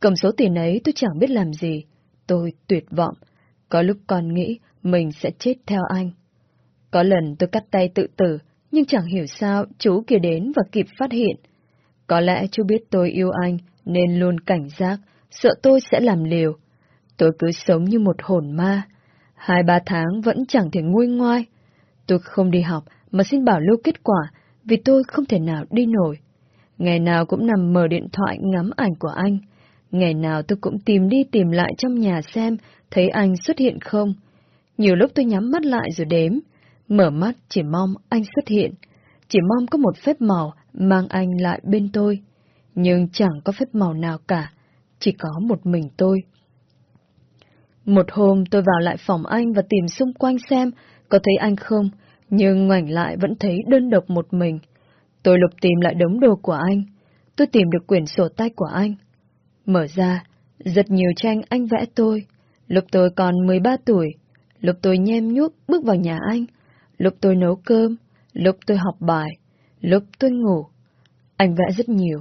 Cầm số tiền ấy tôi chẳng biết làm gì. Tôi tuyệt vọng. Có lúc còn nghĩ mình sẽ chết theo anh. Có lần tôi cắt tay tự tử, nhưng chẳng hiểu sao chú kia đến và kịp phát hiện. Có lẽ chú biết tôi yêu anh, nên luôn cảnh giác, sợ tôi sẽ làm liều. Tôi cứ sống như một hồn ma. Hai ba tháng vẫn chẳng thể nguôi ngoai. Tôi không đi học mà xin bảo lưu kết quả vì tôi không thể nào đi nổi. Ngày nào cũng nằm mở điện thoại ngắm ảnh của anh. Ngày nào tôi cũng tìm đi tìm lại trong nhà xem thấy anh xuất hiện không. Nhiều lúc tôi nhắm mắt lại rồi đếm. Mở mắt chỉ mong anh xuất hiện. Chỉ mong có một phép màu mang anh lại bên tôi. Nhưng chẳng có phép màu nào cả. Chỉ có một mình tôi. Một hôm tôi vào lại phòng anh và tìm xung quanh xem có thấy anh không, nhưng ngoảnh lại vẫn thấy đơn độc một mình. Tôi lục tìm lại đống đồ của anh. Tôi tìm được quyển sổ tay của anh. Mở ra, rất nhiều tranh anh vẽ tôi. Lúc tôi còn 13 tuổi, lúc tôi nhem nhuốc bước vào nhà anh, lúc tôi nấu cơm, lúc tôi học bài, lúc tôi ngủ. Anh vẽ rất nhiều.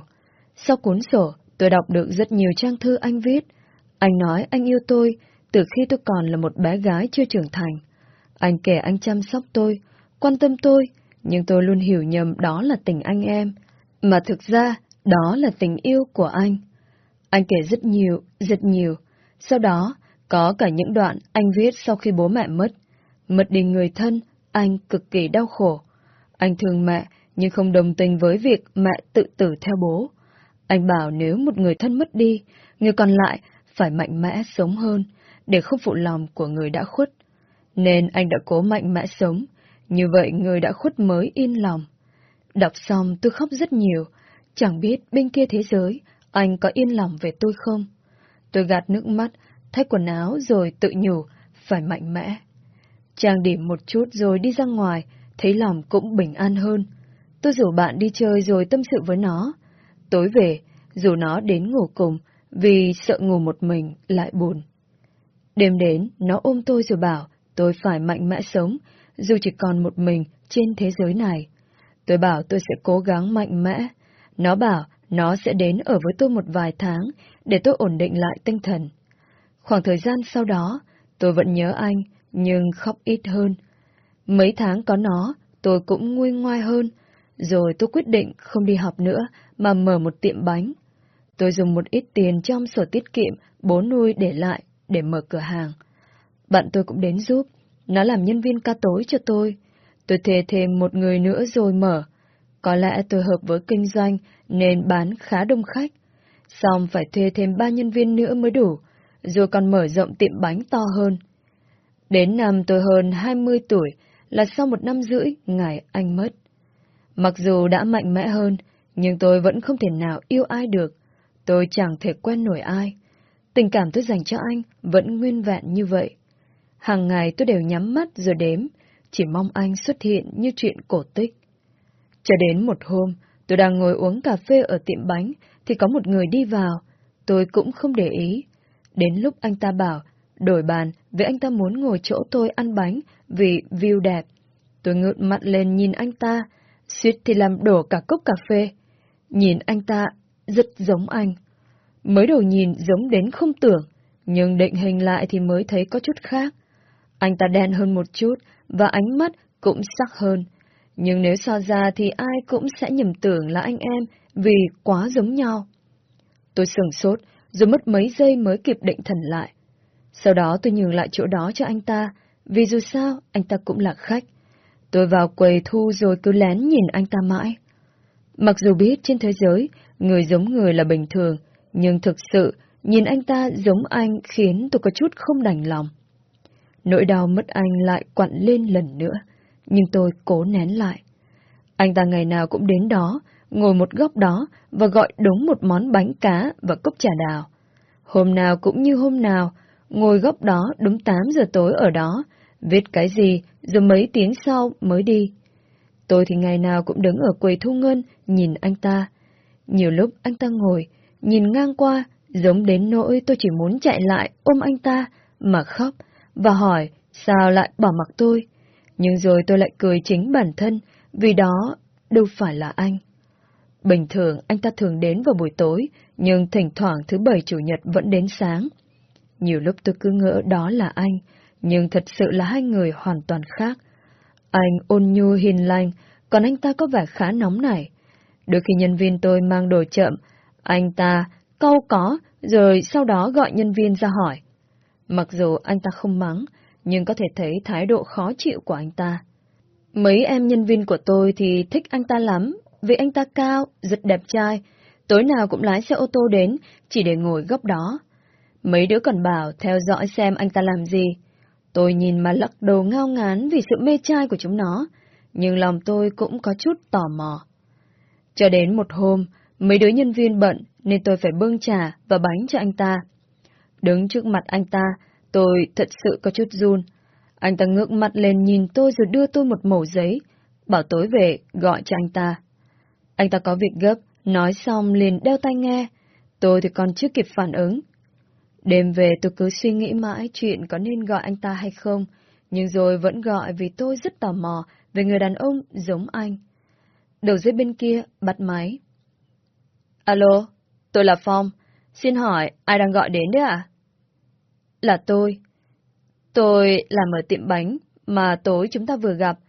Sau cuốn sổ, tôi đọc được rất nhiều trang thư anh viết. Anh nói anh yêu tôi từ khi tôi còn là một bé gái chưa trưởng thành. Anh kể anh chăm sóc tôi, quan tâm tôi, nhưng tôi luôn hiểu nhầm đó là tình anh em, mà thực ra đó là tình yêu của anh. Anh kể rất nhiều, rất nhiều. Sau đó, có cả những đoạn anh viết sau khi bố mẹ mất. Mất đi người thân, anh cực kỳ đau khổ. Anh thương mẹ, nhưng không đồng tình với việc mẹ tự tử theo bố. Anh bảo nếu một người thân mất đi, người còn lại phải mạnh mẽ sống hơn, để không phụ lòng của người đã khuất. Nên anh đã cố mạnh mẽ sống, như vậy người đã khuất mới yên lòng. Đọc xong tôi khóc rất nhiều, chẳng biết bên kia thế giới anh có yên lòng về tôi không. Tôi gạt nước mắt, thay quần áo rồi tự nhủ, phải mạnh mẽ. Trang điểm một chút rồi đi ra ngoài, thấy lòng cũng bình an hơn. Tôi rủ bạn đi chơi rồi tâm sự với nó. Tối về, dù nó đến ngủ cùng, vì sợ ngủ một mình lại buồn. Đêm đến, nó ôm tôi rồi bảo tôi phải mạnh mẽ sống, dù chỉ còn một mình trên thế giới này. Tôi bảo tôi sẽ cố gắng mạnh mẽ. Nó bảo nó sẽ đến ở với tôi một vài tháng để tôi ổn định lại tinh thần. Khoảng thời gian sau đó, tôi vẫn nhớ anh, nhưng khóc ít hơn. Mấy tháng có nó, tôi cũng nguôi ngoai hơn, rồi tôi quyết định không đi học nữa mà mở một tiệm bánh. Tôi dùng một ít tiền trong sổ tiết kiệm bố nuôi để lại để mở cửa hàng. Bạn tôi cũng đến giúp, nó làm nhân viên ca tối cho tôi. Tôi thuê thêm một người nữa rồi mở. Có lẽ tôi hợp với kinh doanh nên bán khá đông khách. Xong phải thuê thêm ba nhân viên nữa mới đủ, rồi còn mở rộng tiệm bánh to hơn. Đến năm tôi hơn 20 tuổi là sau một năm rưỡi ngày anh mất. Mặc dù đã mạnh mẽ hơn, nhưng tôi vẫn không thể nào yêu ai được. Tôi chẳng thể quen nổi ai. Tình cảm tôi dành cho anh vẫn nguyên vẹn như vậy. Hàng ngày tôi đều nhắm mắt rồi đếm, chỉ mong anh xuất hiện như chuyện cổ tích. Cho đến một hôm, tôi đang ngồi uống cà phê ở tiệm bánh, thì có một người đi vào. Tôi cũng không để ý. Đến lúc anh ta bảo, đổi bàn vì anh ta muốn ngồi chỗ tôi ăn bánh vì view đẹp. Tôi ngượng mặt lên nhìn anh ta, suýt thì làm đổ cả cốc cà phê. Nhìn anh ta rất giống anh. Mới đầu nhìn giống đến không tưởng, nhưng định hình lại thì mới thấy có chút khác. Anh ta đen hơn một chút, và ánh mắt cũng sắc hơn. Nhưng nếu so ra thì ai cũng sẽ nhầm tưởng là anh em vì quá giống nhau. Tôi sừng sốt, rồi mất mấy giây mới kịp định thần lại. Sau đó tôi nhường lại chỗ đó cho anh ta, vì dù sao anh ta cũng là khách. Tôi vào quầy thu rồi cứ lén nhìn anh ta mãi. Mặc dù biết trên thế giới, người giống người là bình thường, nhưng thực sự, nhìn anh ta giống anh khiến tôi có chút không đành lòng. Nỗi đau mất anh lại quặn lên lần nữa, nhưng tôi cố nén lại. Anh ta ngày nào cũng đến đó, ngồi một góc đó và gọi đúng một món bánh cá và cốc trà đào. Hôm nào cũng như hôm nào, ngồi góc đó đúng 8 giờ tối ở đó, viết cái gì rồi mấy tiếng sau mới đi. Tôi thì ngày nào cũng đứng ở quầy thu ngân nhìn anh ta. Nhiều lúc anh ta ngồi, nhìn ngang qua, giống đến nỗi tôi chỉ muốn chạy lại ôm anh ta mà khóc và hỏi sao lại bỏ mặc tôi. Nhưng rồi tôi lại cười chính bản thân, vì đó đâu phải là anh. Bình thường anh ta thường đến vào buổi tối, nhưng thỉnh thoảng thứ bảy chủ nhật vẫn đến sáng. Nhiều lúc tôi cứ ngỡ đó là anh, nhưng thật sự là hai người hoàn toàn khác. Anh ôn nhu hiền lành, còn anh ta có vẻ khá nóng nảy. Đôi khi nhân viên tôi mang đồ chậm, anh ta câu có, rồi sau đó gọi nhân viên ra hỏi. Mặc dù anh ta không mắng, nhưng có thể thấy thái độ khó chịu của anh ta. Mấy em nhân viên của tôi thì thích anh ta lắm, vì anh ta cao, rất đẹp trai, tối nào cũng lái xe ô tô đến, chỉ để ngồi góc đó. Mấy đứa còn bảo theo dõi xem anh ta làm gì. Tôi nhìn mà lắc đầu ngao ngán vì sự mê trai của chúng nó, nhưng lòng tôi cũng có chút tò mò. Cho đến một hôm, mấy đứa nhân viên bận nên tôi phải bưng trà và bánh cho anh ta. Đứng trước mặt anh ta, tôi thật sự có chút run. Anh ta ngước mặt lên nhìn tôi rồi đưa tôi một mẩu giấy, bảo tối về gọi cho anh ta. Anh ta có việc gấp, nói xong liền đeo tai nghe. Tôi thì còn chưa kịp phản ứng. Đêm về tôi cứ suy nghĩ mãi chuyện có nên gọi anh ta hay không, nhưng rồi vẫn gọi vì tôi rất tò mò về người đàn ông giống anh. Đầu dây bên kia bắt máy. Alo, tôi là Phong. Xin hỏi, ai đang gọi đến đấy ạ? Là tôi. Tôi làm ở tiệm bánh mà tối chúng ta vừa gặp.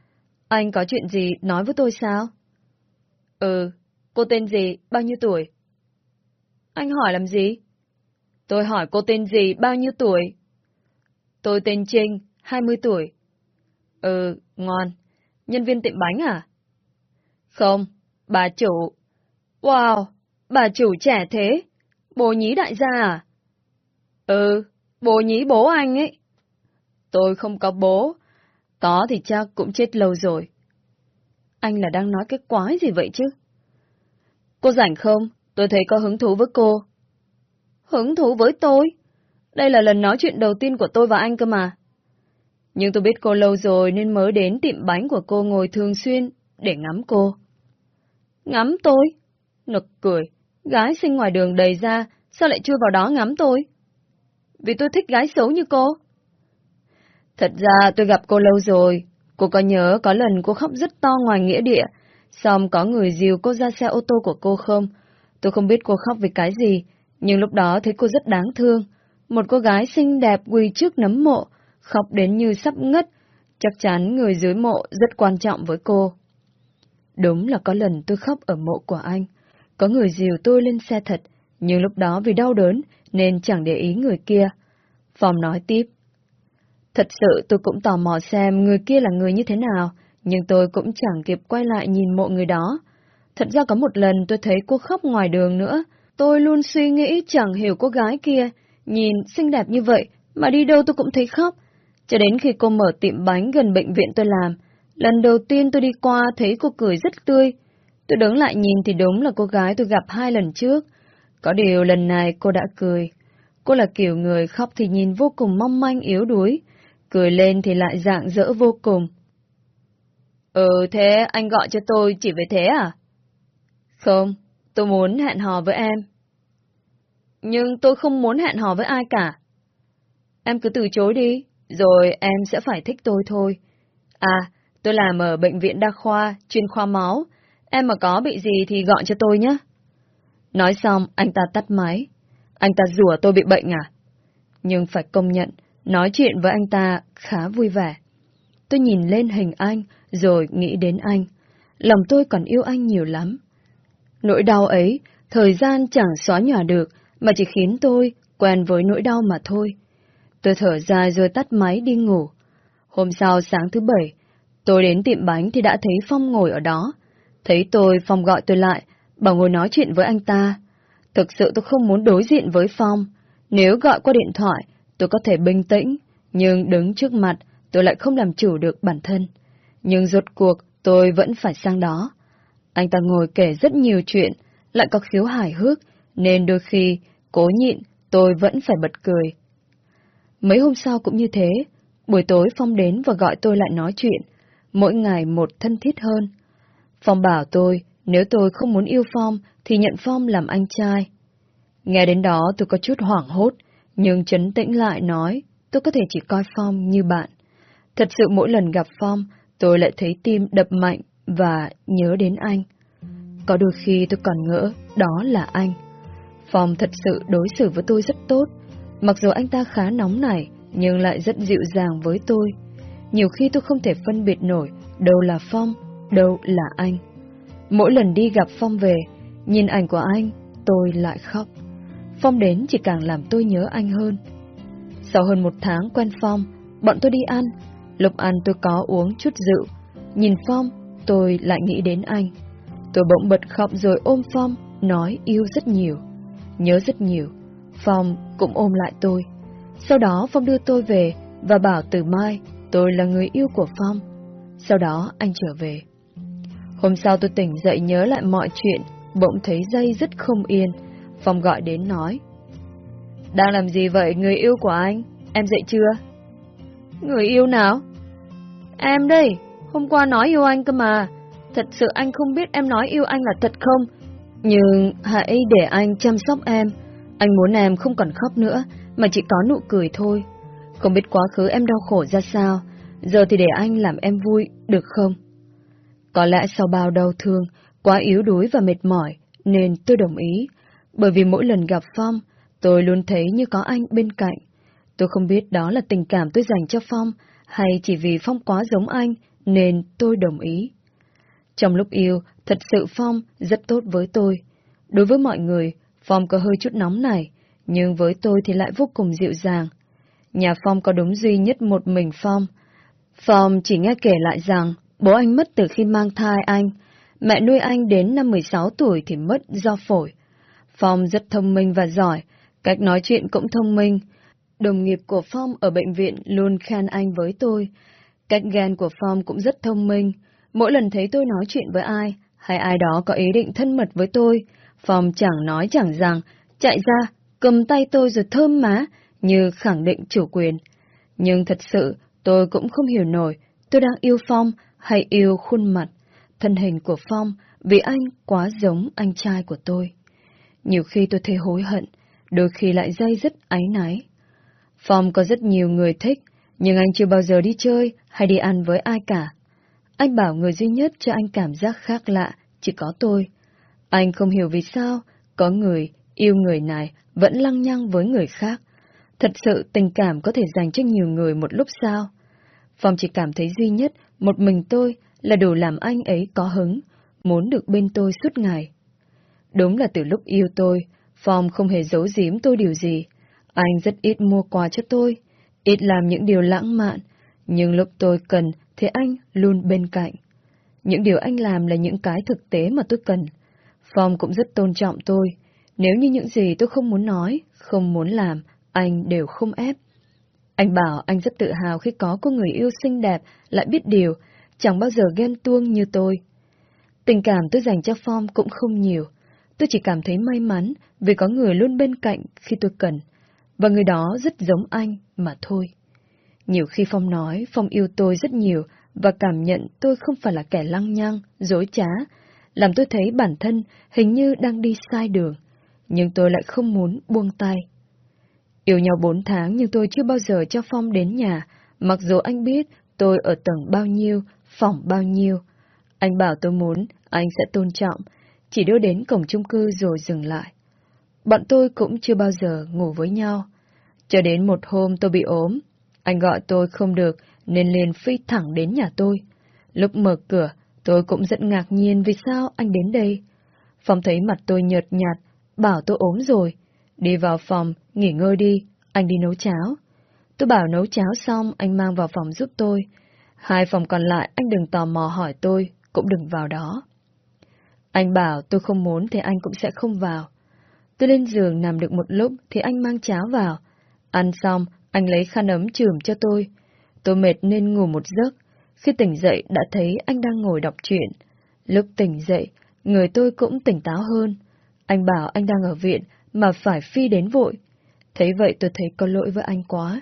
Anh có chuyện gì nói với tôi sao? Ừ, cô tên gì, bao nhiêu tuổi? Anh hỏi làm gì? Tôi hỏi cô tên gì, bao nhiêu tuổi? Tôi tên Trinh, 20 tuổi. Ừ, ngon. Nhân viên tiệm bánh à? Không, bà chủ. Wow, bà chủ trẻ thế. Bố nhí đại gia à? Ừ, bố nhí bố anh ấy. Tôi không có bố. Có thì chắc cũng chết lâu rồi. Anh là đang nói cái quái gì vậy chứ? Cô rảnh không? Tôi thấy có hứng thú với cô. Hứng thú với tôi? Đây là lần nói chuyện đầu tiên của tôi và anh cơ mà. Nhưng tôi biết cô lâu rồi nên mới đến tiệm bánh của cô ngồi thường xuyên để ngắm cô. Ngắm tôi? Nực cười. Gái sinh ngoài đường đầy ra, sao lại chui vào đó ngắm tôi? Vì tôi thích gái xấu như cô. Thật ra tôi gặp cô lâu rồi. Cô có nhớ có lần cô khóc rất to ngoài nghĩa địa, xong có người dìu cô ra xe ô tô của cô không? Tôi không biết cô khóc vì cái gì, nhưng lúc đó thấy cô rất đáng thương. Một cô gái xinh đẹp quỳ trước nấm mộ, khóc đến như sắp ngất, chắc chắn người dưới mộ rất quan trọng với cô. Đúng là có lần tôi khóc ở mộ của anh. Có người dìu tôi lên xe thật, nhưng lúc đó vì đau đớn nên chẳng để ý người kia. Phòng nói tiếp. Thật sự tôi cũng tò mò xem người kia là người như thế nào, nhưng tôi cũng chẳng kịp quay lại nhìn mộ người đó. Thật ra có một lần tôi thấy cô khóc ngoài đường nữa, tôi luôn suy nghĩ chẳng hiểu cô gái kia, nhìn xinh đẹp như vậy mà đi đâu tôi cũng thấy khóc. Cho đến khi cô mở tiệm bánh gần bệnh viện tôi làm, lần đầu tiên tôi đi qua thấy cô cười rất tươi. Tôi đứng lại nhìn thì đúng là cô gái tôi gặp hai lần trước. Có điều lần này cô đã cười. Cô là kiểu người khóc thì nhìn vô cùng mong manh yếu đuối, cười lên thì lại dạng dỡ vô cùng. Ừ thế anh gọi cho tôi chỉ về thế à? Không, tôi muốn hẹn hò với em. Nhưng tôi không muốn hẹn hò với ai cả. Em cứ từ chối đi, rồi em sẽ phải thích tôi thôi. À, tôi làm ở bệnh viện đa khoa, chuyên khoa máu. Em mà có bị gì thì gọi cho tôi nhé. Nói xong, anh ta tắt máy. Anh ta rủa tôi bị bệnh à? Nhưng phải công nhận, nói chuyện với anh ta khá vui vẻ. Tôi nhìn lên hình anh, rồi nghĩ đến anh. Lòng tôi còn yêu anh nhiều lắm. Nỗi đau ấy, thời gian chẳng xóa nhòa được, mà chỉ khiến tôi quen với nỗi đau mà thôi. Tôi thở dài rồi tắt máy đi ngủ. Hôm sau sáng thứ bảy, tôi đến tiệm bánh thì đã thấy Phong ngồi ở đó. Thấy tôi, Phong gọi tôi lại, bảo ngồi nói chuyện với anh ta. Thực sự tôi không muốn đối diện với Phong. Nếu gọi qua điện thoại, tôi có thể bình tĩnh, nhưng đứng trước mặt, tôi lại không làm chủ được bản thân. Nhưng rốt cuộc, tôi vẫn phải sang đó. Anh ta ngồi kể rất nhiều chuyện, lại có khiếu hài hước, nên đôi khi, cố nhịn, tôi vẫn phải bật cười. Mấy hôm sau cũng như thế, buổi tối Phong đến và gọi tôi lại nói chuyện, mỗi ngày một thân thiết hơn. Phong bảo tôi, nếu tôi không muốn yêu Phong, thì nhận Phong làm anh trai. Nghe đến đó tôi có chút hoảng hốt, nhưng chấn tĩnh lại nói, tôi có thể chỉ coi Phong như bạn. Thật sự mỗi lần gặp Phong, tôi lại thấy tim đập mạnh và nhớ đến anh. Có đôi khi tôi còn ngỡ đó là anh. Phong thật sự đối xử với tôi rất tốt. Mặc dù anh ta khá nóng nảy, nhưng lại rất dịu dàng với tôi. Nhiều khi tôi không thể phân biệt nổi đâu là Phong, đâu là anh. Mỗi lần đi gặp Phong về, nhìn ảnh của anh, tôi lại khóc. Phong đến chỉ càng làm tôi nhớ anh hơn. Sau hơn một tháng quen Phong, bọn tôi đi ăn. Lúc ăn tôi có uống chút rượu. Nhìn Phong, tôi lại nghĩ đến anh. Tôi bỗng bật khóc rồi ôm Phong, nói yêu rất nhiều. Nhớ rất nhiều. Phong cũng ôm lại tôi. Sau đó Phong đưa tôi về và bảo từ mai tôi là người yêu của Phong. Sau đó anh trở về. Hôm sau tôi tỉnh dậy nhớ lại mọi chuyện, bỗng thấy dây rất không yên. Phong gọi đến nói. Đang làm gì vậy người yêu của anh? Em dậy chưa? Người yêu nào? Em đây, hôm qua nói yêu anh cơ mà. Thật sự anh không biết em nói yêu anh là thật không? Nhưng hãy để anh chăm sóc em. Anh muốn em không còn khóc nữa, mà chỉ có nụ cười thôi. Không biết quá khứ em đau khổ ra sao, giờ thì để anh làm em vui, được không? Có lẽ sau bao đau thương, quá yếu đuối và mệt mỏi, nên tôi đồng ý. Bởi vì mỗi lần gặp Phong, tôi luôn thấy như có anh bên cạnh. Tôi không biết đó là tình cảm tôi dành cho Phong, hay chỉ vì Phong quá giống anh, nên tôi đồng ý. Trong lúc yêu, thật sự Phong rất tốt với tôi. Đối với mọi người, Phong có hơi chút nóng này, nhưng với tôi thì lại vô cùng dịu dàng. Nhà Phong có đúng duy nhất một mình Phong. Phong chỉ nghe kể lại rằng bố anh mất từ khi mang thai anh, mẹ nuôi anh đến năm 16 tuổi thì mất do phổi. Phong rất thông minh và giỏi, cách nói chuyện cũng thông minh. Đồng nghiệp của Phong ở bệnh viện luôn khen anh với tôi. Cách ghen của Phong cũng rất thông minh. Mỗi lần thấy tôi nói chuyện với ai, hay ai đó có ý định thân mật với tôi, Phong chẳng nói chẳng rằng, chạy ra, cầm tay tôi rồi thơm má, như khẳng định chủ quyền. Nhưng thật sự, tôi cũng không hiểu nổi, tôi đang yêu Phong hay yêu khuôn mặt, thân hình của Phong vì anh quá giống anh trai của tôi. Nhiều khi tôi thấy hối hận, đôi khi lại dây dứt áy náy. Phong có rất nhiều người thích, nhưng anh chưa bao giờ đi chơi hay đi ăn với ai cả. Anh bảo người duy nhất cho anh cảm giác khác lạ, chỉ có tôi. Anh không hiểu vì sao, có người yêu người này vẫn lăng nhăng với người khác. Thật sự tình cảm có thể dành cho nhiều người một lúc sao? Phong chỉ cảm thấy duy nhất một mình tôi là đủ làm anh ấy có hứng, muốn được bên tôi suốt ngày. Đúng là từ lúc yêu tôi, Phong không hề giấu giếm tôi điều gì. Anh rất ít mua quà cho tôi, ít làm những điều lãng mạn, nhưng lúc tôi cần thì anh luôn bên cạnh. Những điều anh làm là những cái thực tế mà tôi cần. Phong cũng rất tôn trọng tôi. Nếu như những gì tôi không muốn nói, không muốn làm, anh đều không ép. Anh bảo anh rất tự hào khi có cô người yêu xinh đẹp, lại biết điều, chẳng bao giờ ghen tuông như tôi. Tình cảm tôi dành cho Phong cũng không nhiều. Tôi chỉ cảm thấy may mắn vì có người luôn bên cạnh khi tôi cần, và người đó rất giống anh mà thôi. Nhiều khi Phong nói Phong yêu tôi rất nhiều và cảm nhận tôi không phải là kẻ lăng nhăng, dối trá, làm tôi thấy bản thân hình như đang đi sai đường, nhưng tôi lại không muốn buông tay. Yêu nhau bốn tháng nhưng tôi chưa bao giờ cho Phong đến nhà, mặc dù anh biết tôi ở tầng bao nhiêu, phòng bao nhiêu. Anh bảo tôi muốn, anh sẽ tôn trọng, chỉ đưa đến cổng chung cư rồi dừng lại. Bọn tôi cũng chưa bao giờ ngủ với nhau. Cho đến một hôm tôi bị ốm, anh gọi tôi không được nên liền phi thẳng đến nhà tôi. Lúc mở cửa, tôi cũng rất ngạc nhiên vì sao anh đến đây. Phong thấy mặt tôi nhợt nhạt, bảo tôi ốm rồi. Đi vào phòng, nghỉ ngơi đi, anh đi nấu cháo. Tôi bảo nấu cháo xong, anh mang vào phòng giúp tôi. Hai phòng còn lại, anh đừng tò mò hỏi tôi, cũng đừng vào đó. Anh bảo tôi không muốn thì anh cũng sẽ không vào. Tôi lên giường nằm được một lúc thì anh mang cháo vào. Ăn xong, anh lấy khăn ấm chườm cho tôi. Tôi mệt nên ngủ một giấc. Khi tỉnh dậy đã thấy anh đang ngồi đọc truyện. Lúc tỉnh dậy, người tôi cũng tỉnh táo hơn. Anh bảo anh đang ở viện mà phải phi đến vội. Thấy vậy tôi thấy có lỗi với anh quá.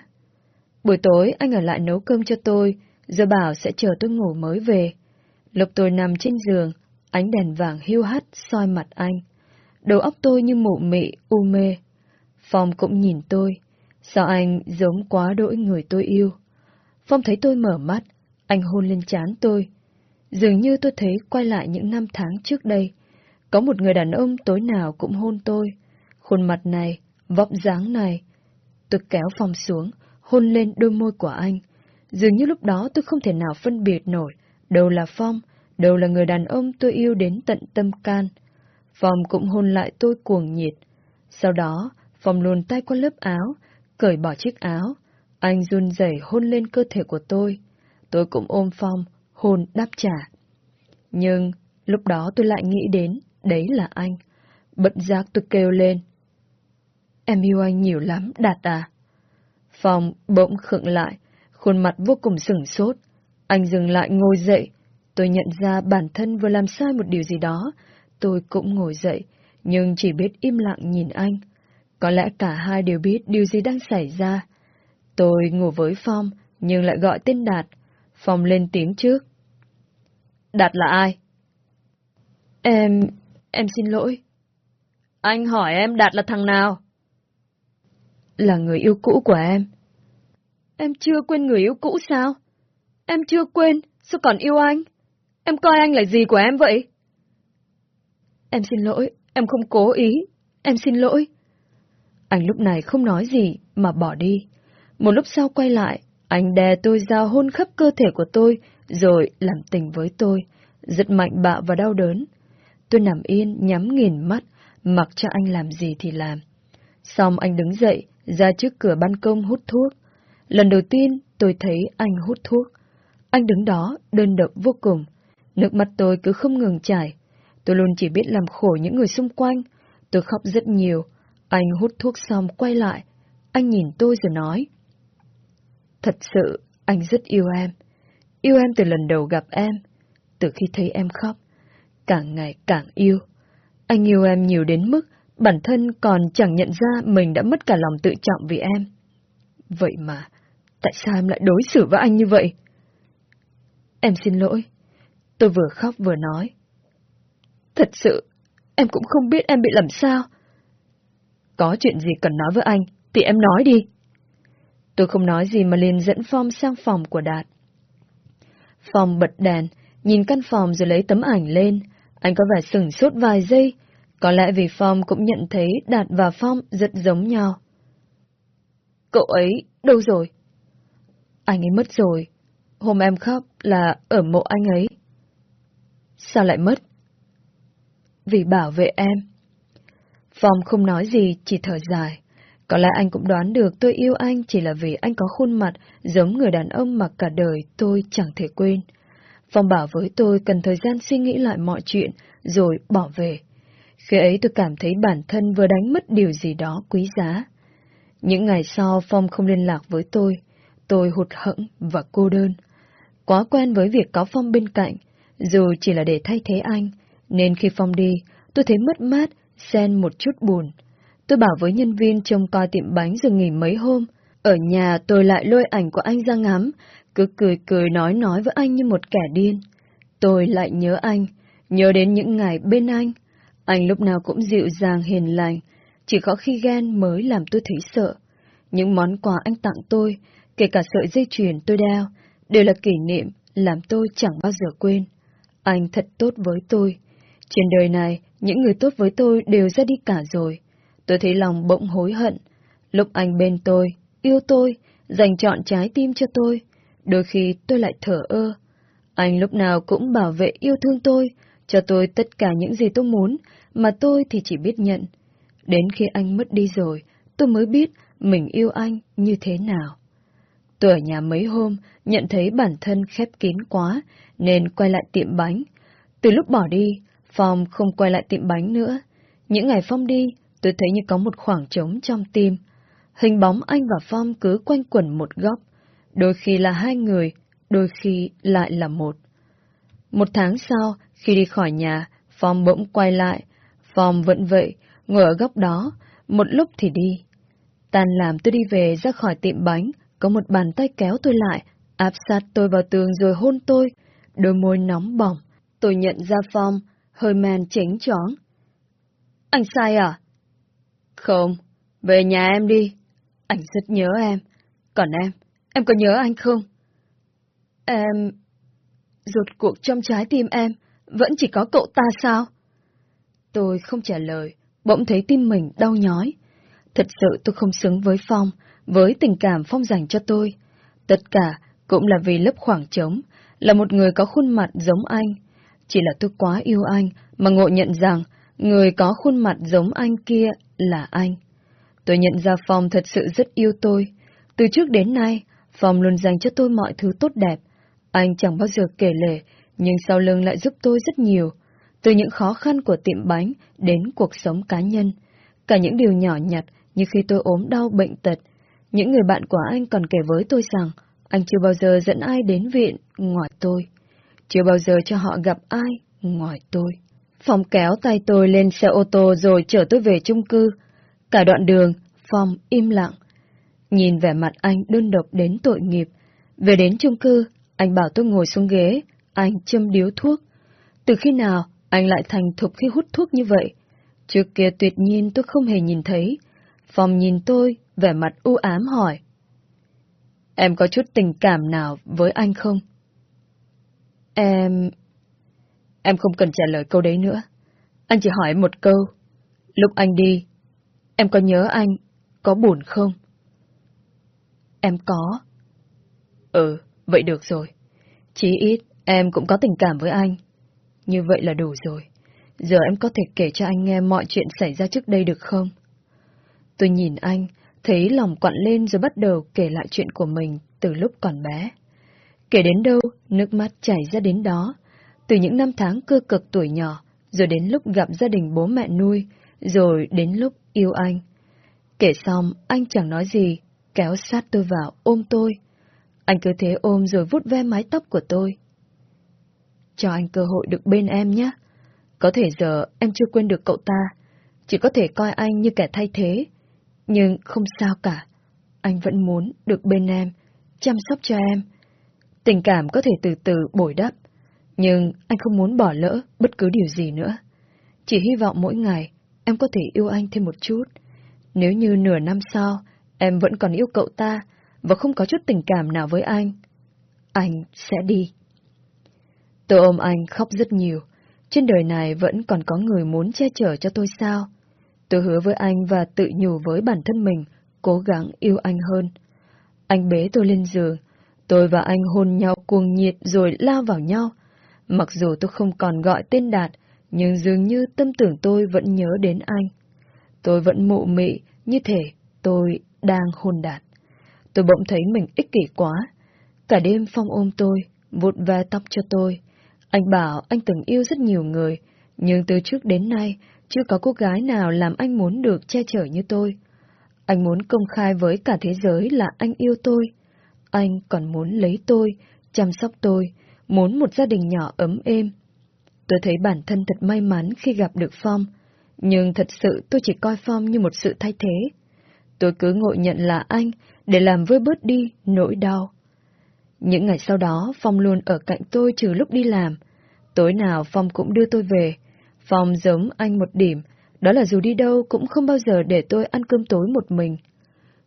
Buổi tối anh ở lại nấu cơm cho tôi, giờ bảo sẽ chờ tôi ngủ mới về. Lúc tôi nằm trên giường, ánh đèn vàng hiu hắt soi mặt anh. Đầu óc tôi như mụ mị, u mê. Phong cũng nhìn tôi. Sao anh giống quá đỗi người tôi yêu? Phong thấy tôi mở mắt, anh hôn lên trán tôi. Dường như tôi thấy quay lại những năm tháng trước đây. Có một người đàn ông tối nào cũng hôn tôi. Khuôn mặt này, vóc dáng này. Tôi kéo Phong xuống, hôn lên đôi môi của anh. Dường như lúc đó tôi không thể nào phân biệt nổi đâu là Phong, đâu là người đàn ông tôi yêu đến tận tâm can. Phong cũng hôn lại tôi cuồng nhiệt. Sau đó, Phong luồn tay qua lớp áo, cởi bỏ chiếc áo. Anh run rẩy hôn lên cơ thể của tôi. Tôi cũng ôm Phong, hôn đáp trả. Nhưng, lúc đó tôi lại nghĩ đến, đấy là anh. Bận giác tôi kêu lên. Em yêu anh nhiều lắm, Đạt à? Phong bỗng khựng lại, khuôn mặt vô cùng sửng sốt. Anh dừng lại ngồi dậy. Tôi nhận ra bản thân vừa làm sai một điều gì đó. Tôi cũng ngồi dậy, nhưng chỉ biết im lặng nhìn anh. Có lẽ cả hai đều biết điều gì đang xảy ra. Tôi ngủ với Phong, nhưng lại gọi tên Đạt. Phong lên tiếng trước. Đạt là ai? Em... em xin lỗi. Anh hỏi em Đạt là thằng nào? Là người yêu cũ của em. Em chưa quên người yêu cũ sao? Em chưa quên, sao còn yêu anh? Em coi anh là gì của em vậy? Em xin lỗi, em không cố ý. Em xin lỗi. Anh lúc này không nói gì mà bỏ đi. Một lúc sau quay lại, anh đè tôi ra hôn khắp cơ thể của tôi, rồi làm tình với tôi, rất mạnh bạo và đau đớn. Tôi nằm yên, nhắm nghiền mắt, mặc cho anh làm gì thì làm. Xong anh đứng dậy, ra trước cửa ban công hút thuốc. Lần đầu tiên tôi thấy anh hút thuốc. Anh đứng đó, đơn độc vô cùng. Nước mắt tôi cứ không ngừng chảy. Tôi luôn chỉ biết làm khổ những người xung quanh. Tôi khóc rất nhiều. Anh hút thuốc xong quay lại. Anh nhìn tôi rồi nói. Thật sự, anh rất yêu em. Yêu em từ lần đầu gặp em. Từ khi thấy em khóc. Càng ngày càng yêu. Anh yêu em nhiều đến mức bản thân còn chẳng nhận ra mình đã mất cả lòng tự trọng vì em. Vậy mà, tại sao em lại đối xử với anh như vậy? Em xin lỗi. Tôi vừa khóc vừa nói. Thật sự, em cũng không biết em bị làm sao. Có chuyện gì cần nói với anh, thì em nói đi. Tôi không nói gì mà liền dẫn Phong sang phòng của Đạt. Phong bật đèn, nhìn căn phòng rồi lấy tấm ảnh lên. Anh có vẻ sửng sốt vài giây. Có lẽ vì Phong cũng nhận thấy Đạt và Phong rất giống nhau. Cậu ấy đâu rồi? Anh ấy mất rồi. Hôm em khóc là ở mộ anh ấy. Sao lại mất? Vì bảo vệ em. Phong không nói gì, chỉ thở dài. Có lẽ anh cũng đoán được tôi yêu anh chỉ là vì anh có khuôn mặt giống người đàn ông mà cả đời tôi chẳng thể quên. Phong bảo với tôi cần thời gian suy nghĩ lại mọi chuyện, rồi bỏ về. Khi ấy tôi cảm thấy bản thân vừa đánh mất điều gì đó quý giá. Những ngày sau Phong không liên lạc với tôi, tôi hụt hẫng và cô đơn. Quá quen với việc có Phong bên cạnh, dù chỉ là để thay thế anh, nên khi Phong đi, tôi thấy mất mát, xen một chút buồn. Tôi bảo với nhân viên trông coi tiệm bánh rồi nghỉ mấy hôm. Ở nhà tôi lại lôi ảnh của anh ra ngắm, cứ cười cười nói nói với anh như một kẻ điên. Tôi lại nhớ anh, nhớ đến những ngày bên anh. Anh lúc nào cũng dịu dàng hiền lành, chỉ có khi ghen mới làm tôi thấy sợ. Những món quà anh tặng tôi, kể cả sợi dây chuyền tôi đeo, đều là kỷ niệm làm tôi chẳng bao giờ quên. Anh thật tốt với tôi. Trên đời này, những người tốt với tôi đều ra đi cả rồi. Tôi thấy lòng bỗng hối hận. Lúc anh bên tôi, yêu tôi, dành chọn trái tim cho tôi, đôi khi tôi lại thở ơ. Anh lúc nào cũng bảo vệ yêu thương tôi, cho tôi tất cả những gì tôi muốn, mà tôi thì chỉ biết nhận. Đến khi anh mất đi rồi, tôi mới biết mình yêu anh như thế nào. Tôi ở nhà mấy hôm, nhận thấy bản thân khép kín quá, nên quay lại tiệm bánh. Từ lúc bỏ đi, Phong không quay lại tiệm bánh nữa. Những ngày Phong đi, tôi thấy như có một khoảng trống trong tim. Hình bóng anh và Phong cứ quanh quẩn một góc. Đôi khi là hai người, đôi khi lại là một. Một tháng sau, khi đi khỏi nhà, Phong bỗng quay lại. Phong vẫn vậy, ngồi ở góc đó, một lúc thì đi. Tàn làm tôi đi về ra khỏi tiệm bánh, có một bàn tay kéo tôi lại, áp sát tôi vào tường rồi hôn tôi, đôi môi nóng bỏng. Tôi nhận ra Phong, hơi men chánh chóng. Anh sai à? Không, về nhà em đi. Anh rất nhớ em. Còn em, em có nhớ anh không? Em... Rụt cuộc trong trái tim em, vẫn chỉ có cậu ta sao? Tôi không trả lời, bỗng thấy tim mình đau nhói. Thật sự tôi không xứng với Phong, với tình cảm Phong dành cho tôi. Tất cả cũng là vì lớp khoảng trống, là một người có khuôn mặt giống anh. Chỉ là tôi quá yêu anh mà ngộ nhận rằng người có khuôn mặt giống anh kia là anh. Tôi nhận ra Phong thật sự rất yêu tôi. Từ trước đến nay, Phong luôn dành cho tôi mọi thứ tốt đẹp. Anh chẳng bao giờ kể lể, nhưng sau lưng lại giúp tôi rất nhiều. Từ những khó khăn của tiệm bánh đến cuộc sống cá nhân. Cả những điều nhỏ nhặt như khi tôi ốm đau bệnh tật. Những người bạn của anh còn kể với tôi rằng anh chưa bao giờ dẫn ai đến viện ngoài tôi. Chưa bao giờ cho họ gặp ai ngoài tôi. Phong kéo tay tôi lên xe ô tô rồi chở tôi về chung cư. Cả đoạn đường, Phong im lặng. Nhìn vẻ mặt anh đơn độc đến tội nghiệp. Về đến chung cư, anh bảo tôi ngồi xuống ghế, anh châm điếu thuốc. Từ khi nào anh lại thành thục khi hút thuốc như vậy? Trước kia tuyệt nhiên tôi không hề nhìn thấy. Phong nhìn tôi, vẻ mặt u ám hỏi. Em có chút tình cảm nào với anh không? Em... Em không cần trả lời câu đấy nữa. Anh chỉ hỏi một câu. Lúc anh đi, em có nhớ anh có buồn không? Em có. Ừ, vậy được rồi. Chí ít, em cũng có tình cảm với anh. Như vậy là đủ rồi. Giờ em có thể kể cho anh nghe mọi chuyện xảy ra trước đây được không? Tôi nhìn anh, thấy lòng quặn lên rồi bắt đầu kể lại chuyện của mình từ lúc còn bé. Kể đến đâu, nước mắt chảy ra đến đó. Từ những năm tháng cơ cực tuổi nhỏ, rồi đến lúc gặp gia đình bố mẹ nuôi, rồi đến lúc yêu anh. Kể xong, anh chẳng nói gì, kéo sát tôi vào, ôm tôi. Anh cứ thế ôm rồi vút ve mái tóc của tôi. Cho anh cơ hội được bên em nhé. Có thể giờ em chưa quên được cậu ta, chỉ có thể coi anh như kẻ thay thế. Nhưng không sao cả, anh vẫn muốn được bên em, chăm sóc cho em. Tình cảm có thể từ từ bồi đắp, nhưng anh không muốn bỏ lỡ bất cứ điều gì nữa. Chỉ hy vọng mỗi ngày em có thể yêu anh thêm một chút. Nếu như nửa năm sau em vẫn còn yêu cậu ta và không có chút tình cảm nào với anh, anh sẽ đi. Tôi ôm anh khóc rất nhiều. Trên đời này vẫn còn có người muốn che chở cho tôi sao? Tôi hứa với anh và tự nhủ với bản thân mình, cố gắng yêu anh hơn. Anh bế tôi lên giường, tôi và anh hôn nhau cuồng nhiệt rồi lao vào nhau. Mặc dù tôi không còn gọi tên Đạt, nhưng dường như tâm tưởng tôi vẫn nhớ đến anh. Tôi vẫn mụ mị, như thể tôi đang hôn Đạt. Tôi bỗng thấy mình ích kỷ quá. Cả đêm Phong ôm tôi, vụt ve tóc cho tôi. Anh bảo anh từng yêu rất nhiều người, nhưng từ trước đến nay chưa có cô gái nào làm anh muốn được che chở như tôi. Anh muốn công khai với cả thế giới là anh yêu tôi. Anh còn muốn lấy tôi, chăm sóc tôi, muốn một gia đình nhỏ ấm êm. Tôi thấy bản thân thật may mắn khi gặp được Phong, nhưng thật sự tôi chỉ coi Phong như một sự thay thế. Tôi cứ ngộ nhận là anh để làm vơi bớt đi nỗi đau. Những ngày sau đó, Phong luôn ở cạnh tôi trừ lúc đi làm. Tối nào Phong cũng đưa tôi về. Phong giống anh một điểm, đó là dù đi đâu cũng không bao giờ để tôi ăn cơm tối một mình.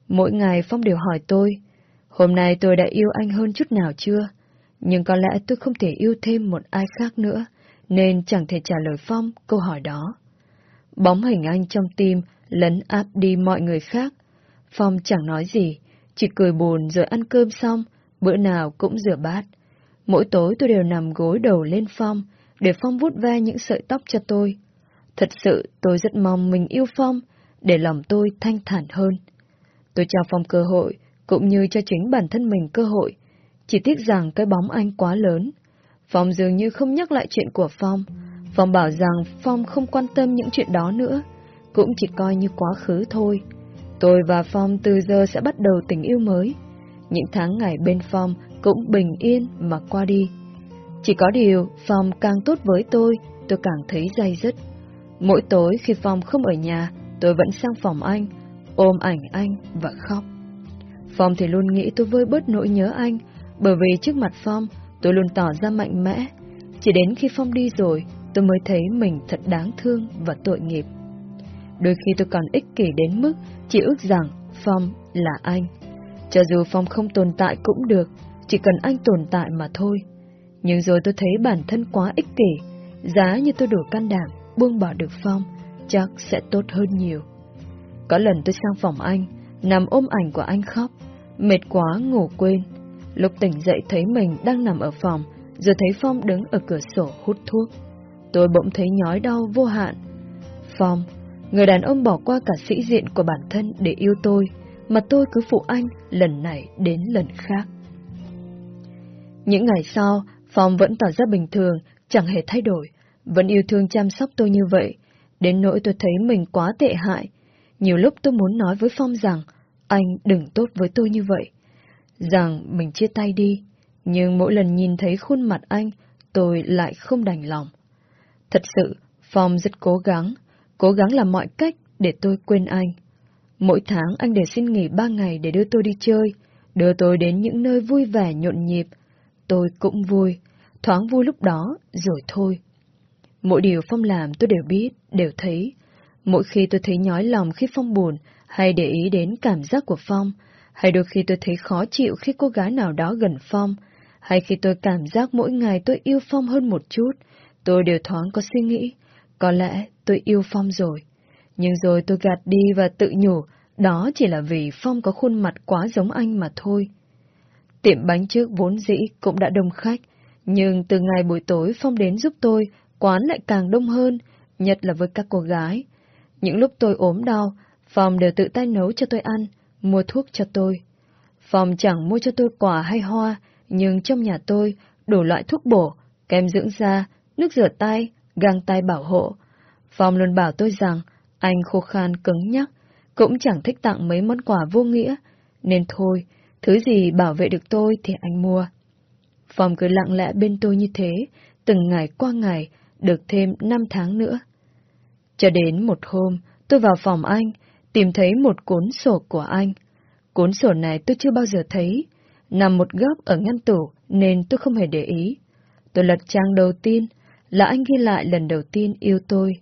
Mỗi ngày Phong đều hỏi tôi, hôm nay tôi đã yêu anh hơn chút nào chưa? Nhưng có lẽ tôi không thể yêu thêm một ai khác nữa, nên chẳng thể trả lời Phong câu hỏi đó. Bóng hình anh trong tim lấn áp đi mọi người khác. Phong chẳng nói gì, chỉ cười buồn rồi ăn cơm xong, bữa nào cũng rửa bát. Mỗi tối tôi đều nằm gối đầu lên Phong, để Phong vuốt ve những sợi tóc cho tôi. Thật sự tôi rất mong mình yêu Phong, để lòng tôi thanh thản hơn. Tôi cho Phong cơ hội, cũng như cho chính bản thân mình cơ hội. Chỉ tiếc rằng cái bóng anh quá lớn. Phong dường như không nhắc lại chuyện của Phong. Phong bảo rằng Phong không quan tâm những chuyện đó nữa, cũng chỉ coi như quá khứ thôi. Tôi và Phong từ giờ sẽ bắt đầu tình yêu mới. Những tháng ngày bên Phong cũng bình yên mà qua đi. Chỉ có điều, Phong càng tốt với tôi, tôi càng thấy dây dứt. Mỗi tối khi Phong không ở nhà, tôi vẫn sang phòng anh, ôm ảnh anh và khóc. Phong thì luôn nghĩ tôi vơi bớt nỗi nhớ anh, bởi vì trước mặt Phong, tôi luôn tỏ ra mạnh mẽ. Chỉ đến khi Phong đi rồi, tôi mới thấy mình thật đáng thương và tội nghiệp. Đôi khi tôi còn ích kỷ đến mức chỉ ước rằng Phong là anh. Cho dù Phong không tồn tại cũng được, chỉ cần anh tồn tại mà thôi. Nhưng rồi tôi thấy bản thân quá ích kỷ, giá như tôi đủ can đảm buông bỏ được Phong, chắc sẽ tốt hơn nhiều. Có lần tôi sang phòng anh, nằm ôm ảnh của anh khóc, mệt quá ngủ quên. Lúc tỉnh dậy thấy mình đang nằm ở phòng, rồi thấy Phong đứng ở cửa sổ hút thuốc. Tôi bỗng thấy nhói đau vô hạn. Phong, người đàn ông bỏ qua cả sĩ diện của bản thân để yêu tôi, mà tôi cứ phụ anh lần này đến lần khác. Những ngày sau, Phong vẫn tỏ ra bình thường, chẳng hề thay đổi, vẫn yêu thương chăm sóc tôi như vậy, đến nỗi tôi thấy mình quá tệ hại. Nhiều lúc tôi muốn nói với Phong rằng, anh đừng tốt với tôi như vậy, rằng mình chia tay đi, nhưng mỗi lần nhìn thấy khuôn mặt anh, tôi lại không đành lòng. Thật sự, Phong rất cố gắng, cố gắng làm mọi cách để tôi quên anh. Mỗi tháng anh đều xin nghỉ ba ngày để đưa tôi đi chơi, đưa tôi đến những nơi vui vẻ nhộn nhịp. Tôi cũng vui, thoáng vui lúc đó, rồi thôi. Mỗi điều Phong làm tôi đều biết, đều thấy. Mỗi khi tôi thấy nhói lòng khi Phong buồn, hay để ý đến cảm giác của Phong, hay đôi khi tôi thấy khó chịu khi cô gái nào đó gần Phong, hay khi tôi cảm giác mỗi ngày tôi yêu Phong hơn một chút, tôi đều thoáng có suy nghĩ, có lẽ tôi yêu Phong rồi. Nhưng rồi tôi gạt đi và tự nhủ, đó chỉ là vì Phong có khuôn mặt quá giống anh mà thôi. Tiệm bánh trước vốn dĩ cũng đã đông khách, nhưng từ ngày buổi tối Phong đến giúp tôi, quán lại càng đông hơn, nhất là với các cô gái. Những lúc tôi ốm đau, Phong đều tự tay nấu cho tôi ăn, mua thuốc cho tôi. Phong chẳng mua cho tôi quả hay hoa, nhưng trong nhà tôi đủ loại thuốc bổ, kem dưỡng da, nước rửa tay, găng tay bảo hộ. Phong luôn bảo tôi rằng anh khô khan cứng nhắc, cũng chẳng thích tặng mấy món quà vô nghĩa, nên thôi, thứ gì bảo vệ được tôi thì anh mua. phòng cứ lặng lẽ bên tôi như thế, từng ngày qua ngày, được thêm năm tháng nữa. Cho đến một hôm, tôi vào phòng anh, tìm thấy một cuốn sổ của anh. Cuốn sổ này tôi chưa bao giờ thấy, nằm một góc ở ngăn tủ nên tôi không hề để ý. Tôi lật trang đầu tiên, là anh ghi lại lần đầu tiên yêu tôi,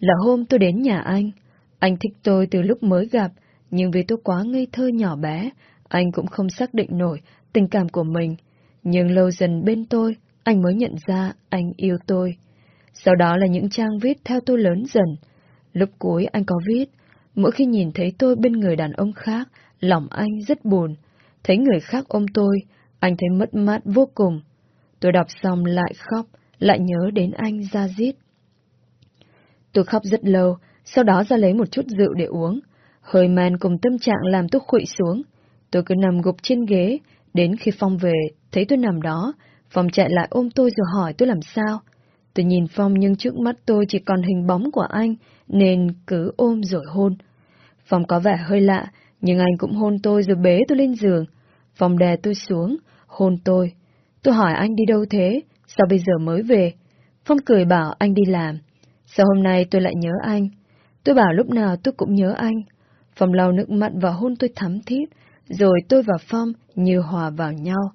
là hôm tôi đến nhà anh. Anh thích tôi từ lúc mới gặp, nhưng vì tôi quá ngây thơ nhỏ bé, anh cũng không xác định nổi tình cảm của mình. Nhưng lâu dần bên tôi, anh mới nhận ra anh yêu tôi. Sau đó là những trang viết theo tôi lớn dần. Lúc cuối anh có viết, mỗi khi nhìn thấy tôi bên người đàn ông khác, lòng anh rất buồn. Thấy người khác ôm tôi, anh thấy mất mát vô cùng. Tôi đọc xong lại khóc, lại nhớ đến anh ra giết. Tôi khóc rất lâu, sau đó ra lấy một chút rượu để uống. Hơi men cùng tâm trạng làm tôi khụy xuống. Tôi cứ nằm gục trên ghế, đến khi Phong về, thấy tôi nằm đó, Phong chạy lại ôm tôi rồi hỏi tôi làm sao. Tôi nhìn Phong nhưng trước mắt tôi chỉ còn hình bóng của anh, nên cứ ôm rồi hôn. Phong có vẻ hơi lạ, nhưng anh cũng hôn tôi rồi bế tôi lên giường. Phong đè tôi xuống, hôn tôi. Tôi hỏi anh đi đâu thế, sao bây giờ mới về? Phong cười bảo anh đi làm. Sao hôm nay tôi lại nhớ anh? Tôi bảo lúc nào tôi cũng nhớ anh. Phong lau nước mắt và hôn tôi thắm thiết, rồi tôi và Phong như hòa vào nhau.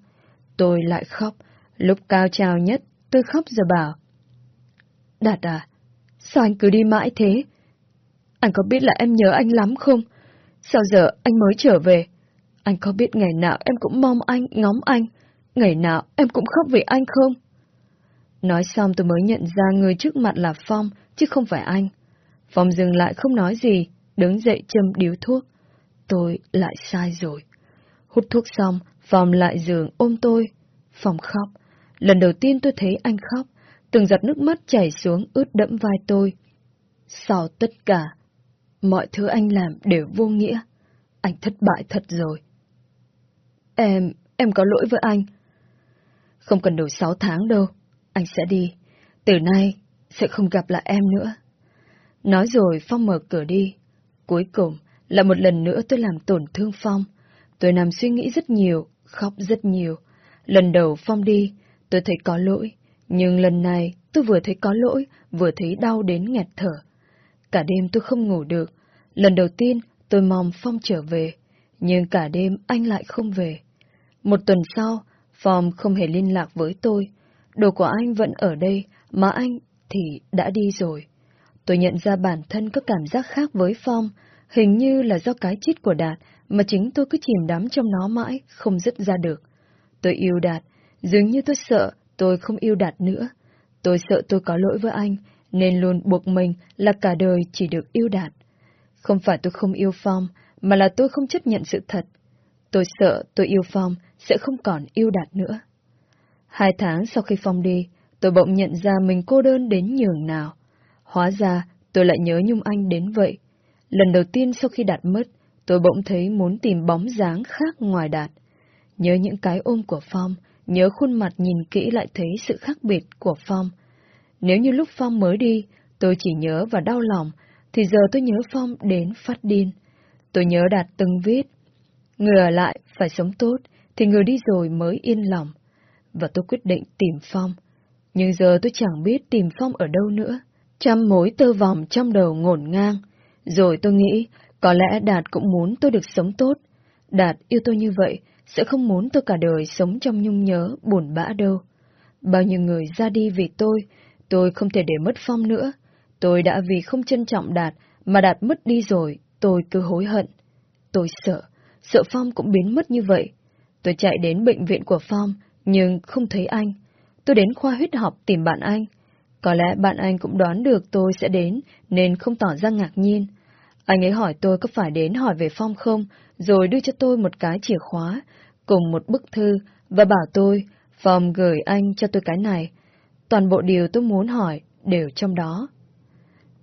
Tôi lại khóc, lúc cao trào nhất, tôi khóc rồi bảo. Đạt à, sao anh cứ đi mãi thế? Anh có biết là em nhớ anh lắm không? Sao giờ anh mới trở về? Anh có biết ngày nào em cũng mong anh, ngóng anh, ngày nào em cũng khóc vì anh không? Nói xong tôi mới nhận ra người trước mặt là Phong, chứ không phải anh. Phong dừng lại không nói gì, đứng dậy châm điếu thuốc. Tôi lại sai rồi. Hút thuốc xong, Phong lại giường ôm tôi. Phong khóc. Lần đầu tiên tôi thấy anh khóc, từng giọt nước mắt chảy xuống ướt đẫm vai tôi. Sau tất cả, mọi thứ anh làm đều vô nghĩa. Anh thất bại thật rồi. Em, em có lỗi với anh. Không cần đủ sáu tháng đâu, anh sẽ đi. Từ nay, sẽ không gặp lại em nữa. Nói rồi Phong mở cửa đi. Cuối cùng, là một lần nữa tôi làm tổn thương Phong. Tôi nằm suy nghĩ rất nhiều, khóc rất nhiều. Lần đầu Phong đi, tôi thấy có lỗi. Nhưng lần này, tôi vừa thấy có lỗi, vừa thấy đau đến nghẹt thở. Cả đêm tôi không ngủ được. Lần đầu tiên, tôi mong Phong trở về. Nhưng cả đêm anh lại không về. Một tuần sau, Phong không hề liên lạc với tôi. Đồ của anh vẫn ở đây, mà anh thì đã đi rồi. Tôi nhận ra bản thân có cảm giác khác với Phong, hình như là do cái chết của Đạt mà chính tôi cứ chìm đắm trong nó mãi, không dứt ra được. Tôi yêu Đạt, dường như tôi sợ tôi không yêu Đạt nữa. Tôi sợ tôi có lỗi với anh, nên luôn buộc mình là cả đời chỉ được yêu Đạt. Không phải tôi không yêu Phong, mà là tôi không chấp nhận sự thật. Tôi sợ tôi yêu Phong sẽ không còn yêu Đạt nữa. Hai tháng sau khi Phong đi, tôi bỗng nhận ra mình cô đơn đến nhường nào. Hóa ra, tôi lại nhớ Nhung Anh đến vậy. Lần đầu tiên sau khi Đạt mất, tôi bỗng thấy muốn tìm bóng dáng khác ngoài Đạt. Nhớ những cái ôm của Phong, nhớ khuôn mặt nhìn kỹ lại thấy sự khác biệt của Phong. Nếu như lúc Phong mới đi, tôi chỉ nhớ và đau lòng, thì giờ tôi nhớ Phong đến phát điên. Tôi nhớ Đạt từng viết, người ở lại phải sống tốt, thì người đi rồi mới yên lòng. Và tôi quyết định tìm Phong. Nhưng giờ tôi chẳng biết tìm Phong ở đâu nữa. Trăm mối tơ vòng trong đầu ngổn ngang. Rồi tôi nghĩ, có lẽ Đạt cũng muốn tôi được sống tốt. Đạt yêu tôi như vậy, sẽ không muốn tôi cả đời sống trong nhung nhớ, buồn bã đâu. Bao nhiêu người ra đi vì tôi, tôi không thể để mất Phong nữa. Tôi đã vì không trân trọng Đạt, mà Đạt mất đi rồi, tôi cứ hối hận. Tôi sợ, sợ Phong cũng biến mất như vậy. Tôi chạy đến bệnh viện của Phong, nhưng không thấy anh. Tôi đến khoa huyết học tìm bạn anh. Có lẽ bạn anh cũng đoán được tôi sẽ đến, nên không tỏ ra ngạc nhiên. Anh ấy hỏi tôi có phải đến hỏi về Phong không, rồi đưa cho tôi một cái chìa khóa, cùng một bức thư, và bảo tôi, Phong gửi anh cho tôi cái này. Toàn bộ điều tôi muốn hỏi đều trong đó.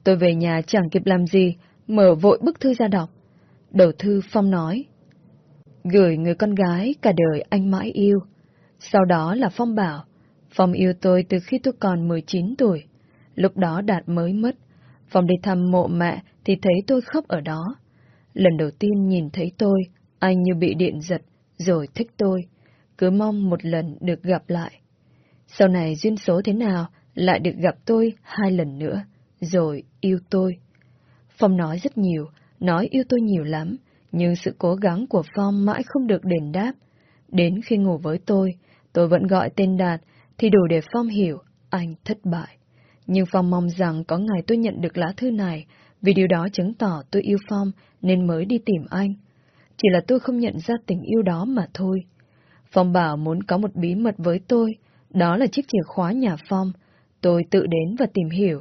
Tôi về nhà chẳng kịp làm gì, mở vội bức thư ra đọc. Đầu thư Phong nói, Gửi người con gái cả đời anh mãi yêu. Sau đó là Phong bảo, Phong yêu tôi từ khi tôi còn 19 tuổi. Lúc đó Đạt mới mất. Phong đi thăm mộ mẹ thì thấy tôi khóc ở đó. Lần đầu tiên nhìn thấy tôi, anh như bị điện giật, rồi thích tôi. Cứ mong một lần được gặp lại. Sau này duyên số thế nào, lại được gặp tôi hai lần nữa, rồi yêu tôi. Phong nói rất nhiều, nói yêu tôi nhiều lắm, nhưng sự cố gắng của Phong mãi không được đền đáp. Đến khi ngủ với tôi, tôi vẫn gọi tên Đạt, thì đủ để Phong hiểu anh thất bại. Nhưng Phong mong rằng có ngày tôi nhận được lá thư này, vì điều đó chứng tỏ tôi yêu Phong nên mới đi tìm anh. Chỉ là tôi không nhận ra tình yêu đó mà thôi. Phong bảo muốn có một bí mật với tôi, đó là chiếc chìa khóa nhà Phong. Tôi tự đến và tìm hiểu.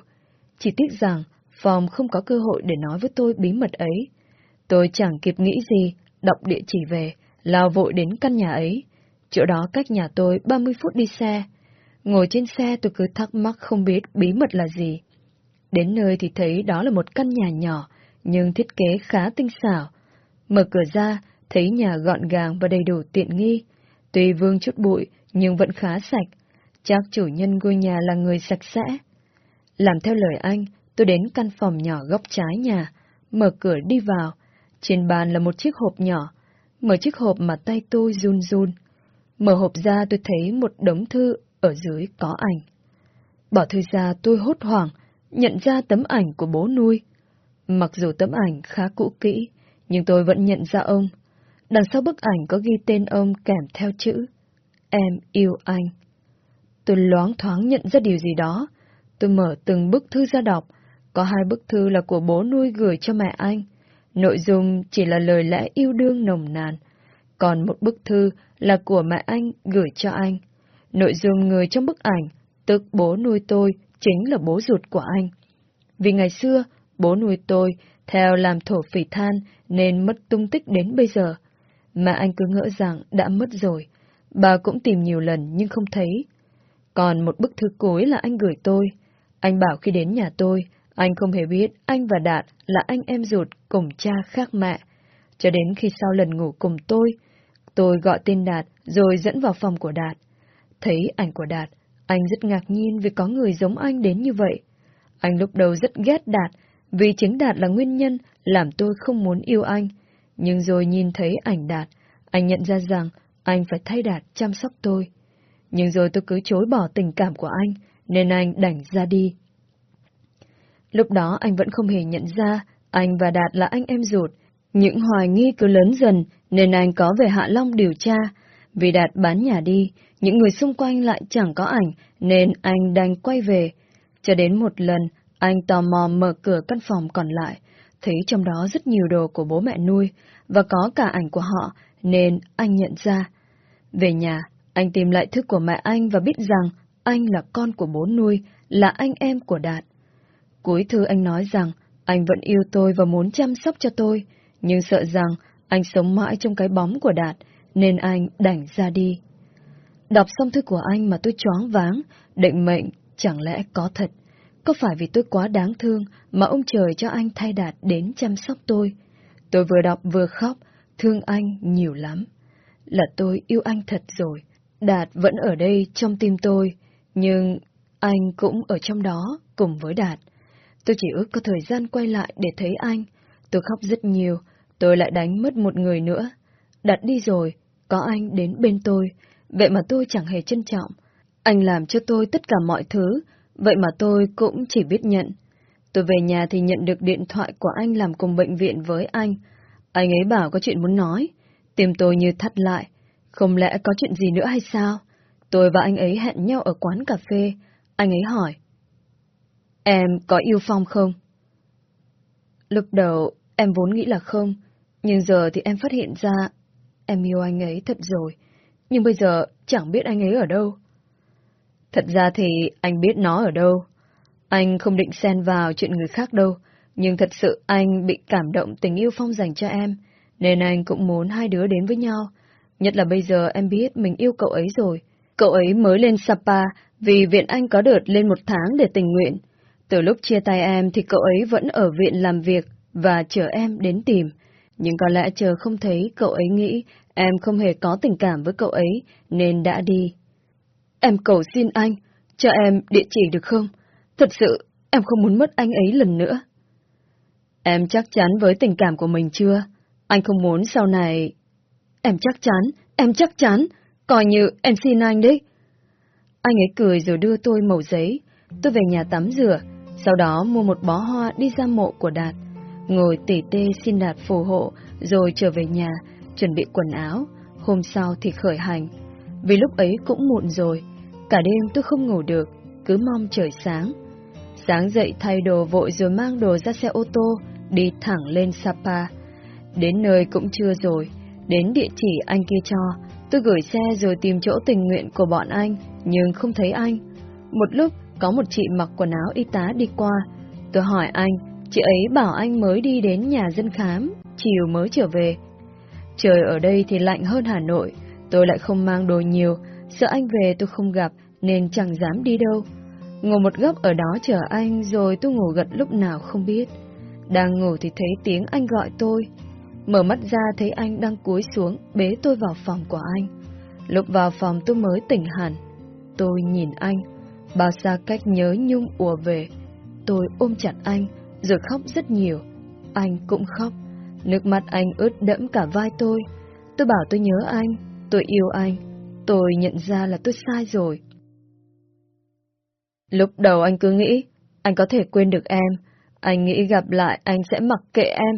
Chỉ tiếc rằng Phong không có cơ hội để nói với tôi bí mật ấy. Tôi chẳng kịp nghĩ gì, đọc địa chỉ về, lao vội đến căn nhà ấy. Chỗ đó cách nhà tôi 30 phút đi xe. Ngồi trên xe tôi cứ thắc mắc không biết bí mật là gì. Đến nơi thì thấy đó là một căn nhà nhỏ, nhưng thiết kế khá tinh xảo. Mở cửa ra, thấy nhà gọn gàng và đầy đủ tiện nghi. Tuy vương chút bụi, nhưng vẫn khá sạch. Chắc chủ nhân ngôi nhà là người sạch sẽ. Làm theo lời anh, tôi đến căn phòng nhỏ góc trái nhà, mở cửa đi vào. Trên bàn là một chiếc hộp nhỏ. Mở chiếc hộp mà tay tôi run run. Mở hộp ra tôi thấy một đống thư ở dưới có ảnh. Bỏ thư ra tôi hốt hoảng, nhận ra tấm ảnh của bố nuôi. Mặc dù tấm ảnh khá cũ kỹ, nhưng tôi vẫn nhận ra ông. Đằng sau bức ảnh có ghi tên ông kèm theo chữ Em yêu anh. Tôi loáng thoáng nhận ra điều gì đó. Tôi mở từng bức thư ra đọc. Có hai bức thư là của bố nuôi gửi cho mẹ anh. Nội dung chỉ là lời lẽ yêu đương nồng nàn. Còn một bức thư là của mẹ anh gửi cho anh. Nội dung người trong bức ảnh, tức bố nuôi tôi, chính là bố ruột của anh. Vì ngày xưa, bố nuôi tôi, theo làm thổ phỉ than nên mất tung tích đến bây giờ. Mà anh cứ ngỡ rằng đã mất rồi. Bà cũng tìm nhiều lần nhưng không thấy. Còn một bức thư cuối là anh gửi tôi. Anh bảo khi đến nhà tôi, anh không hề biết anh và Đạt là anh em ruột cùng cha khác mẹ. Cho đến khi sau lần ngủ cùng tôi, tôi gọi tên Đạt rồi dẫn vào phòng của Đạt. Thấy ảnh của Đạt, anh rất ngạc nhiên vì có người giống anh đến như vậy. Anh lúc đầu rất ghét Đạt, vì chính Đạt là nguyên nhân làm tôi không muốn yêu anh. Nhưng rồi nhìn thấy ảnh Đạt, anh nhận ra rằng anh phải thay Đạt chăm sóc tôi. Nhưng rồi tôi cứ chối bỏ tình cảm của anh, nên anh đành ra đi. Lúc đó anh vẫn không hề nhận ra anh và Đạt là anh em ruột. Những hoài nghi cứ lớn dần nên anh có về Hạ Long điều tra. Vì Đạt bán nhà đi, những người xung quanh lại chẳng có ảnh nên anh đành quay về. Cho đến một lần, anh tò mò mở cửa căn phòng còn lại, thấy trong đó rất nhiều đồ của bố mẹ nuôi và có cả ảnh của họ nên anh nhận ra. Về nhà, anh tìm lại thư của mẹ anh và biết rằng anh là con của bố nuôi, là anh em của Đạt. Cuối thư anh nói rằng anh vẫn yêu tôi và muốn chăm sóc cho tôi, nhưng sợ rằng anh sống mãi trong cái bóng của Đạt, nên anh đành ra đi. Đọc xong thư của anh mà tôi choáng váng, định mệnh chẳng lẽ có thật. Có phải vì tôi quá đáng thương mà ông trời cho anh thay Đạt đến chăm sóc tôi? Tôi vừa đọc vừa khóc, thương anh nhiều lắm. Là tôi yêu anh thật rồi. Đạt vẫn ở đây trong tim tôi, nhưng anh cũng ở trong đó cùng với Đạt. Tôi chỉ ước có thời gian quay lại để thấy anh. Tôi khóc rất nhiều, tôi lại đánh mất một người nữa. đặt đi rồi, có anh đến bên tôi, vậy mà tôi chẳng hề trân trọng. Anh làm cho tôi tất cả mọi thứ, vậy mà tôi cũng chỉ biết nhận. Tôi về nhà thì nhận được điện thoại của anh làm cùng bệnh viện với anh. Anh ấy bảo có chuyện muốn nói. Tim tôi như thắt lại. Không lẽ có chuyện gì nữa hay sao? Tôi và anh ấy hẹn nhau ở quán cà phê. Anh ấy hỏi. Em có yêu Phong không? Lúc đầu em vốn nghĩ là không, nhưng giờ thì em phát hiện ra em yêu anh ấy thật rồi. Nhưng bây giờ chẳng biết anh ấy ở đâu. Thật ra thì anh biết nó ở đâu. Anh không định xen vào chuyện người khác đâu, nhưng thật sự anh bị cảm động tình yêu Phong dành cho em, nên anh cũng muốn hai đứa đến với nhau. Nhất là bây giờ em biết mình yêu cậu ấy rồi. Cậu ấy mới lên Sapa vì viện anh có đợt lên một tháng để tình nguyện. Từ lúc chia tay em thì cậu ấy vẫn ở viện làm việc và chờ em đến tìm. Nhưng có lẽ chờ không thấy cậu ấy nghĩ em không hề có tình cảm với cậu ấy nên đã đi. Em cầu xin anh, cho em địa chỉ được không? Thật sự, em không muốn mất anh ấy lần nữa. Em chắc chắn với tình cảm của mình chưa? Anh không muốn sau này... Em chắc chắn, em chắc chắn, coi như em xin anh đấy. Anh ấy cười rồi đưa tôi mẩu giấy. Tôi về nhà tắm rửa, sau đó mua một bó hoa đi ra mộ của Đạt. Ngồi tỉ tê xin Đạt phù hộ, rồi trở về nhà, chuẩn bị quần áo. Hôm sau thì khởi hành. Vì lúc ấy cũng muộn rồi, cả đêm tôi không ngủ được, cứ mong trời sáng. Sáng dậy thay đồ vội rồi mang đồ ra xe ô tô, đi thẳng lên Sapa. Đến nơi cũng chưa rồi, đến địa chỉ anh kia cho, tôi gửi xe rồi tìm chỗ tình nguyện của bọn anh, nhưng không thấy anh. Một lúc, có một chị mặc quần áo y tá đi qua. Tôi hỏi anh, chị ấy bảo anh mới đi đến nhà dân khám, chiều mới trở về. Trời ở đây thì lạnh hơn Hà Nội, tôi lại không mang đồ nhiều, sợ anh về tôi không gặp nên chẳng dám đi đâu. Ngồi một góc ở đó chờ anh rồi tôi ngủ gật lúc nào không biết. Đang ngủ thì thấy tiếng anh gọi tôi. Mở mắt ra thấy anh đang cúi xuống bế tôi vào phòng của anh. Lúc vào phòng tôi mới tỉnh hẳn. Tôi nhìn anh, bao xa cách nhớ nhung ùa về. Tôi ôm chặt anh, rồi khóc rất nhiều. Anh cũng khóc, nước mắt anh ướt đẫm cả vai tôi. Tôi bảo tôi nhớ anh, tôi yêu anh. Tôi nhận ra là tôi sai rồi. Lúc đầu anh cứ nghĩ, anh có thể quên được em. Anh nghĩ gặp lại anh sẽ mặc kệ em.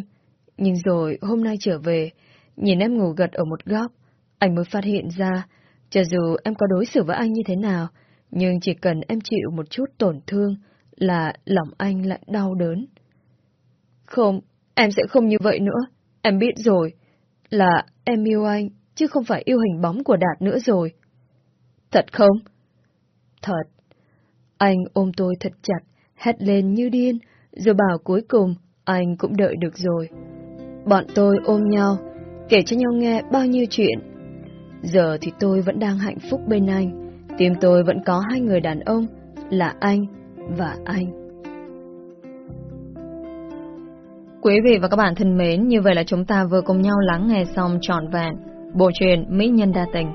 Nhưng rồi hôm nay trở về, nhìn em ngủ gật ở một góc, anh mới phát hiện ra, cho dù em có đối xử với anh như thế nào, nhưng chỉ cần em chịu một chút tổn thương là lòng anh lại đau đớn. Không, em sẽ không như vậy nữa. Em biết rồi. Là em yêu anh, chứ không phải yêu hình bóng của Đạt nữa rồi. Thật không? Thật. Anh ôm tôi thật chặt, hét lên như điên, rồi bảo cuối cùng anh cũng đợi được rồi. Bọn tôi ôm nhau, kể cho nhau nghe bao nhiêu chuyện. Giờ thì tôi vẫn đang hạnh phúc bên anh, tim tôi vẫn có hai người đàn ông, là anh và anh. Quý vị và các bạn thân mến, như vậy là chúng ta vừa cùng nhau lắng nghe xong trọn vẹn bộ truyện Mỹ Nhân Đa Tình